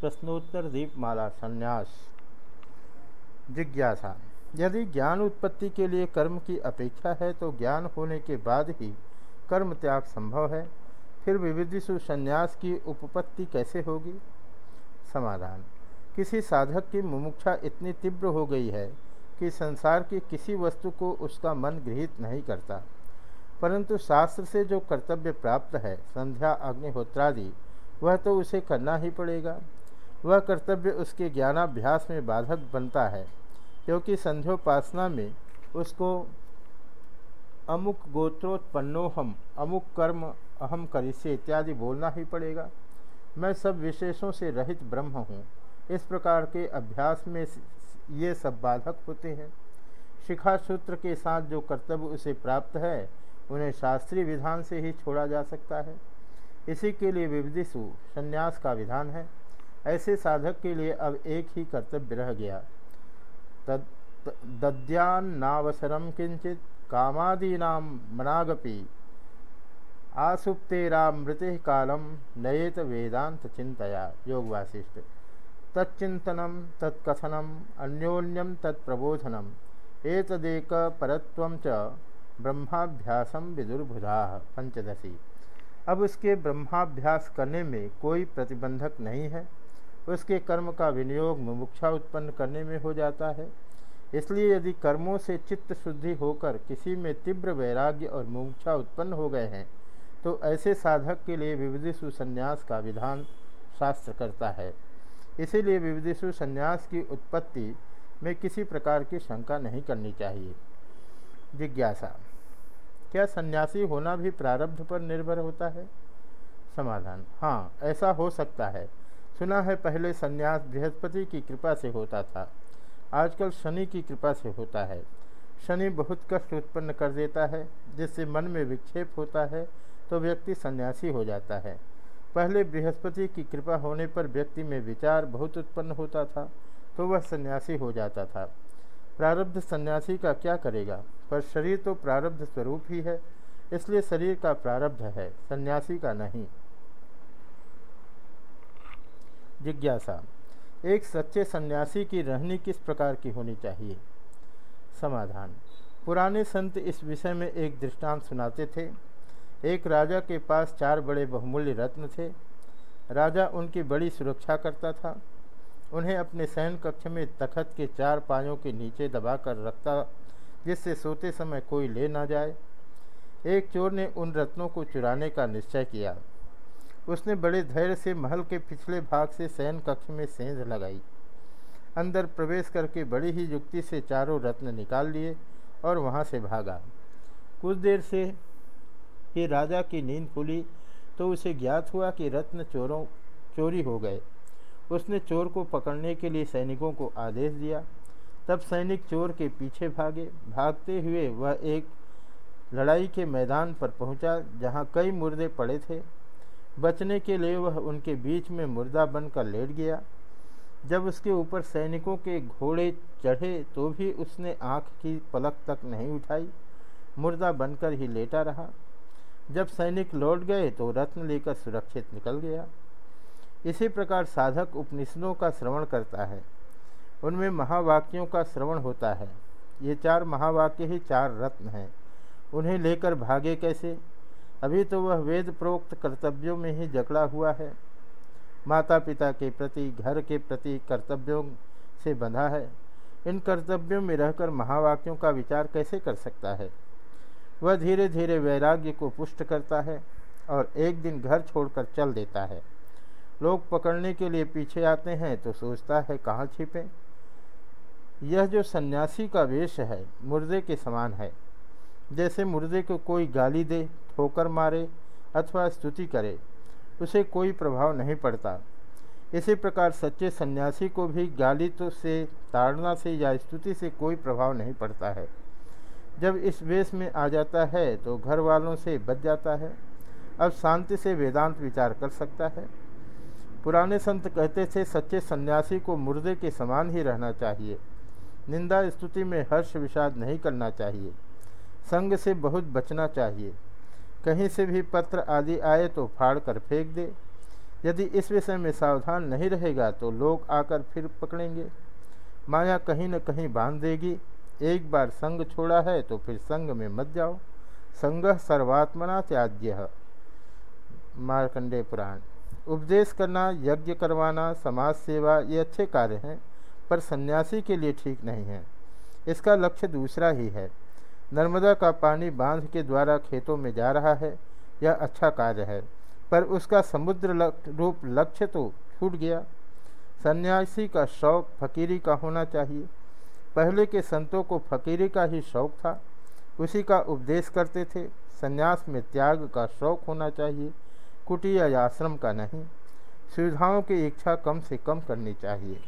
प्रश्नोत्तर दीपमाला संन्यास। जिज्ञासा, यदि ज्ञान उत्पत्ति के लिए कर्म की अपेक्षा है तो ज्ञान होने के बाद ही कर्म त्याग संभव है। फिर विविधिशु संन्यास की उपपत्ति कैसे होगी? समाधान, किसी साधक की मुमुक्षा इतनी तीव्र हो गई है कि संसार की किसी वस्तु को उसका मन गृहित नहीं करता। परंतु शास्त्र से जो कर्तव्य प्राप्त है, संध्या, अग्निहोत्रादि, वह तो उसे करना ही पड़ेगा। वह कर्तव्य उसके ज्ञानाभ्यास में बाधक बनता है, क्योंकि संध्योपासना में उसको अमुक गोत्रोत्पन्नोहम अमुक कर्म अहम करिष्य इत्यादि बोलना ही पड़ेगा। मैं सब विशेषों से रहित ब्रह्म हूँ। इस प्रकार के अभ्यास में ये सब बाधक होते हैं। शिखा सूत्र के साथ जो कर्तव्य उसे प्राप्त है, उन्हें शास्त्रीय विधान से ही छोड़ा जा सकता है। इसी के लिए विविधिशु संन्यास का विधान है। ऐसे साधक के लिए अब एक ही कर्तव्य रह गया। तद दद्यान्नावसरम किंचित कामादीना मनागपि। आसुप्तेरामृति कालम नयेत वेदांत चिंतया योग वासिष्ठ तच्चिंतनम तत्कथनम अन्योन्यम तत्प्रबोधनम एतदेक परत्वम च ब्रह्माभ्यासम विदुर्बुधा पंचदशी अब उसके ब्रह्माभ्यास करने में कोई प्रतिबंधक नहीं है। उसके कर्म का विनियोग मुमुक्षा उत्पन्न करने में हो जाता है। इसलिए यदि कर्मों से चित्त शुद्धि होकर किसी में तीव्र वैराग्य और मुमुक्षा उत्पन्न हो गए हैं तो ऐसे साधक के लिए विविधिशु संन्यास का विधान शास्त्र करता है। इसीलिए विविधिशु संन्यास की उत्पत्ति में किसी प्रकार की शंका नहीं करनी चाहिए। जिज्ञासा, क्या सन्यासी होना भी प्रारब्ध पर निर्भर होता है? समाधान हाँ ऐसा हो सकता है। सुना है पहले सन्यास बृहस्पति की कृपा से होता था। आजकल शनि की कृपा से होता है। शनि बहुत कष्ट उत्पन्न कर देता है, जिससे मन में विक्षेप होता है तो व्यक्ति सन्यासी हो जाता है। पहले बृहस्पति की कृपा होने पर व्यक्ति में विचार बहुत उत्पन्न होता था तो वह सन्यासी हो जाता था। प्रारब्ध सन्यासी का क्या करेगा? पर शरीर तो प्रारब्ध स्वरूप ही है, इसलिए शरीर का प्रारब्ध है, सन्यासी का नहीं। जिज्ञासा। एक सच्चे सन्यासी की रहनी किस प्रकार की होनी चाहिए? समाधान। पुराने संत इस विषय में एक दृष्टांत सुनाते थे। एक राजा के पास चार बड़े बहुमूल्य रत्न थे। राजा उनकी बड़ी सुरक्षा करता था। उन्हें अपने शयन कक्ष में तखत के चार पायों के नीचे दबाकर रखता, जिससे सोते समय कोई ले ना जाए। एक चोर ने उन रत्नों को चुराने का निश्चय किया। उसने बड़े धैर्य से महल के पिछले भाग से शयन कक्ष में सेंध लगाई। अंदर प्रवेश करके बड़ी ही युक्ति से चारों रत्न निकाल लिए और वहाँ से भागा। कुछ देर से ही राजा की नींद खुली तो उसे ज्ञात हुआ कि रत्न चोरों चोरी हो गए। उसने चोर को पकड़ने के लिए सैनिकों को आदेश दिया। तब सैनिक चोर के पीछे भागे। भागते हुए वह एक लड़ाई के मैदान पर पहुँचा जहाँ कई मुर्दे पड़े थे। बचने के लिए वह उनके बीच में मुर्दा बनकर लेट गया। जब उसके ऊपर सैनिकों के घोड़े चढ़े तो भी उसने आँख की पलक तक नहीं उठाई। मुर्दा बनकर ही लेटा रहा। जब सैनिक लौट गए तो रत्न लेकर सुरक्षित निकल गया। इसी प्रकार साधक उपनिषदों का श्रवण करता है। उनमें महावाक्यों का श्रवण होता है। ये चार महावाक्य ही चार रत्न हैं। उन्हें लेकर भागे कैसे? अभी तो वह वेद प्रोक्त कर्तव्यों में ही जकड़ा हुआ है। माता पिता के प्रति, घर के प्रति कर्तव्यों से बंधा है। इन कर्तव्यों में रहकर महावाक्यों का विचार कैसे कर सकता है? वह धीरे धीरे वैराग्य को पुष्ट करता है और एक दिन घर छोड़कर चल देता है। लोग पकड़ने के लिए पीछे आते हैं तो सोचता है, कहाँ छिपे? यह जो सन्यासी का वेश है, मुर्दे के समान है। जैसे मुर्दे को कोई गाली दे ठोकर मारे अथवा स्तुति करे, उसे कोई प्रभाव नहीं पड़ता। इसी प्रकार सच्चे सन्यासी को भी गाली तो से, ताड़ना से या स्तुति से कोई प्रभाव नहीं पड़ता है। जब इस वेश में आ जाता है तो घर वालों से बच जाता है। अब शांति से वेदांत विचार कर सकता है। पुराने संत कहते थे, सच्चे सन्यासी को मुर्दे के समान ही रहना चाहिए। निंदा स्तुति में हर्ष विषाद नहीं करना चाहिए। संग से बहुत बचना चाहिए। कहीं से भी पत्र आदि आए तो फाड़ कर फेंक दे। यदि इस विषय में सावधान नहीं रहेगा तो लोग आकर फिर पकड़ेंगे। माया कहीं न कहीं बाँध देगी। एक बार संग छोड़ा है तो फिर संग में मत जाओ। संग सर्वात्मना त्याज्य। मार्कंडे पुराण। उपदेश करना, यज्ञ करवाना, समाज सेवा, ये अच्छे कार्य हैं, पर सन्यासी के लिए ठीक नहीं है। इसका लक्ष्य दूसरा ही है। नर्मदा का पानी बाँध के द्वारा खेतों में जा रहा है। यह अच्छा कार्य है। पर उसका समुद्र लक, रूप लक्ष्य तो छूट गया। सन्यासी का शौक फकीरी का होना चाहिए। पहले के संतों को फकीरी का ही शौक था। उसी का उपदेश करते थे। सन्यास में त्याग का शौक होना चाहिए। कुटिया या आश्रम का नहीं। सुविधाओं की इच्छा कम से कम करनी चाहिए।